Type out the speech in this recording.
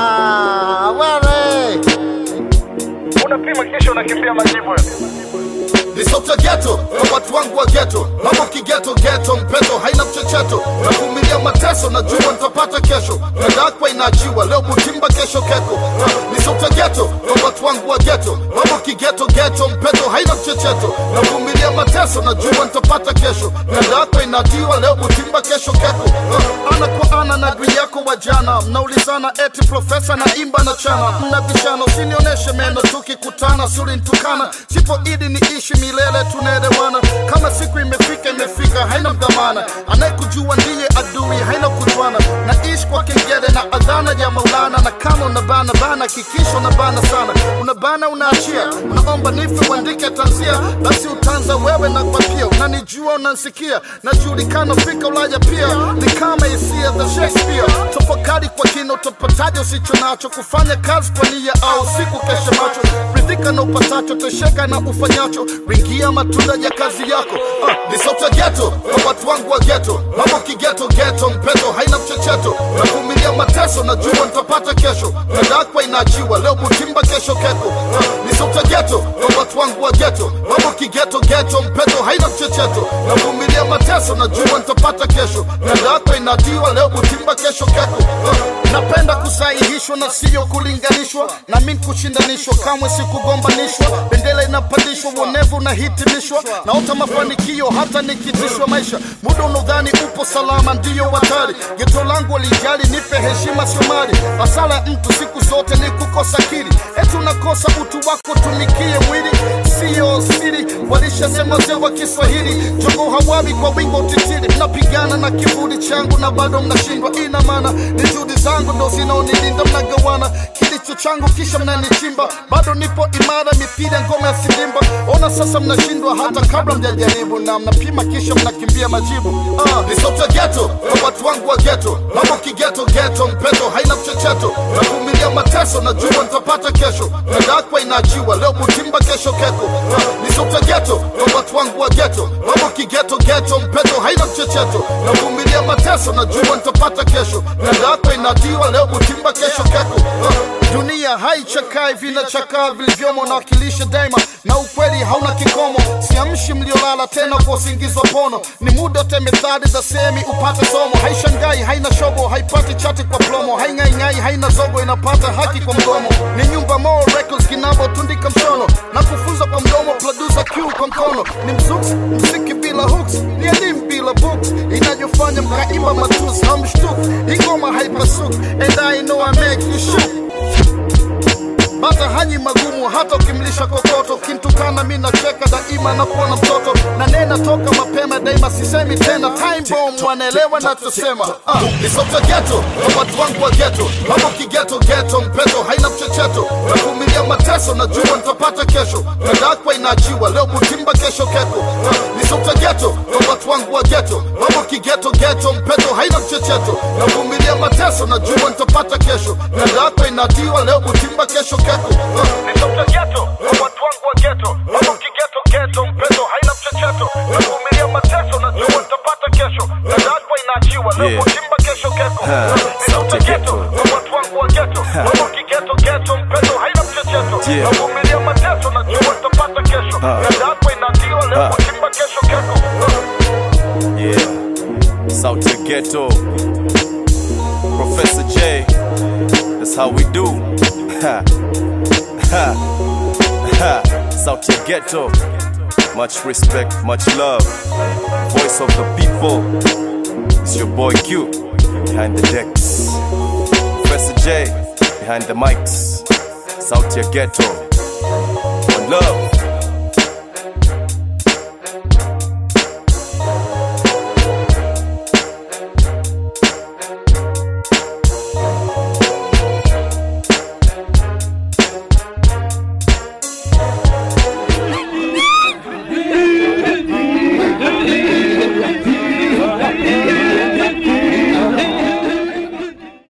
Ah, wewe. Unapima kisha unakimbia majibu ni geto kwa watu wangu wa geto mambo kigeto geto mpeto haina mchecheto. Navumilia mateso najua nitapata kesho. Nadakwa inaachiwa leo mutimba kesho keko. Ni sauti ya geto kwa watu wangu wa geto mambo kigeto geto mpeto haina mchecheto. Navumilia mateso najua nitapata kesho. Nadakwa inatiwa leo mutimba kesho keko. Ana kwa ana na gri yako wa jana. Mnaulizana eti profesa na imba na chana. Mnabishana sinionyeshe meno tukikutana suri ntukana. Sipo idi ni ishi milele tunaelewana. Kama siku imefika imefika haina mdhamana anayekujua ndiye adui ya maulana na kama unabana bana kikisho unabana sana. Unabana unaachia. Unaomba nife uandike tanzia. Basi utanza wewe na kwa pia unanijua unansikia. Najulikana fika ulaya pia. Ni kama hisia za shakespeare. Tafakari kwa kina utapataje usicho nacho? Kufanya kazi kwa nia au siku kesha macho? Ridhika na upatacho tosheka na ufanyacho. Ringia matunda ya kazi yako. Ah, ni sauti geto kwa watu wangu wa geto mambo kigeto geto mpeto haina mchecheto. Navumilia mateso najua nitapata kesho. Nadakwa inajiwa leo Butimba, kesho keko ni sauti geto na watu wangu wa geto mambo kigeto geto mpeto haina mchecheto. Navumilia mateso najua nitapata kesho. Na nadakwa inatiwa leo kutimba kesho keko ah, napenda kusahihishwa na siyo kulinganishwa. Na mi kushindanishwa kamwe sikugombanishwa. Bendera inapandishwa uonevu unahitimishwa naota mafanikio hata nikitishwa maisha. Muda unaodhani upo salama ndiyo hatari. Geto langu walijali nipe heshima sio mali. Mtu siku zote ni kukosa kili eti unakosa utu wako tumikie mwili siyo siri. Walishasema zewa wa kiswahili. Jogo hawawi kwa wingo titili, mnapigana na kivuli changu na bado mnashindwa. Ina maana ni juhudi zangu ndo zinaonilinda mnagawana kilicho changu kisha mnanichimba. Bado nipo imara mipira ngoma ya sidimba ona sasa mnashindwa hata kabla mjajaribu. Na mnapima kisha mnakimbia majibu. Ah, geto kwa watu wangu wa geto mambo kigeto geto mpeto haina mchecheto. Navumilia mateso na jua nitapata kesho. Nadakwa inaachiwa leo mutimba kesho keko. Ah, geto kwa watu wangu wa geto mambo kigeto geto mpeto haina mchecheto. Navumilia mateso na jua nitapata kesho. Nadakwa inaachiwa leo mutimba kesho keko. Ah, dunia haichakai vinachakaa vilivyomo na wakilishe daima na ukweli hauna kikomo. Siamshi mliolala tena kwa usingizwa pono. Ni muda te methali za semi upate somo. Haishangai haina shobo haipati chati kwa plomo. Haing'aing'ai haina zogo inapata haki kwa mdomo. Ni nyumba mo records kinavotundika mshono na kufunza kwa mdomo producer q kwa mkono. Ni mzuks mziki bila hooks ni Matus, I'm shook. Ingoma Hyper Sook, and I know I make you shook. Bata hanyi magumu hata ukimlisha kokoto kintukana mi nacheka daima na kuona mtoto. Na nena toka mapema daima sisemi tena. Time bomb wanaelewa nachosema ah, ni ya geto na watu wangu wa geto hapo kigeto geto mpeto haina mchecheto. Navumilia mateso najua nitapata kesho. Tadakwa inaachiwa leo mutimba kesho keko ni ya geto na watu wangu wa geto hapo kigeto geto mpeto haina mchecheto. Navumilia mateso najua nitapata kesho. Tadakwa inaachiwa leo mutimba kesho keko ni sauti ya geto watu wangu wa geto mambo kigeto geto mpeto haina mchecheto. Navumilia mateso najua nitapata kesho. Nadakwa inaachiwa leo Yeah. kesho keko Ha, sauti ya geto geto. watu wangu wa geto mambo kigeto geto mpeto haina mchecheto. Navumilia mateso najua nitapata kesho. Nadakwa inaachiwa leo Ha. kesho keko Yeah. South to ghetto. Professor J. That's how we do. Ha. Ha. Ha. South to ghetto. Much respect, much love. Voice of the people. It's your boy Q. Behind the decks. Professor J. Behind the mics. South to ghetto. One love.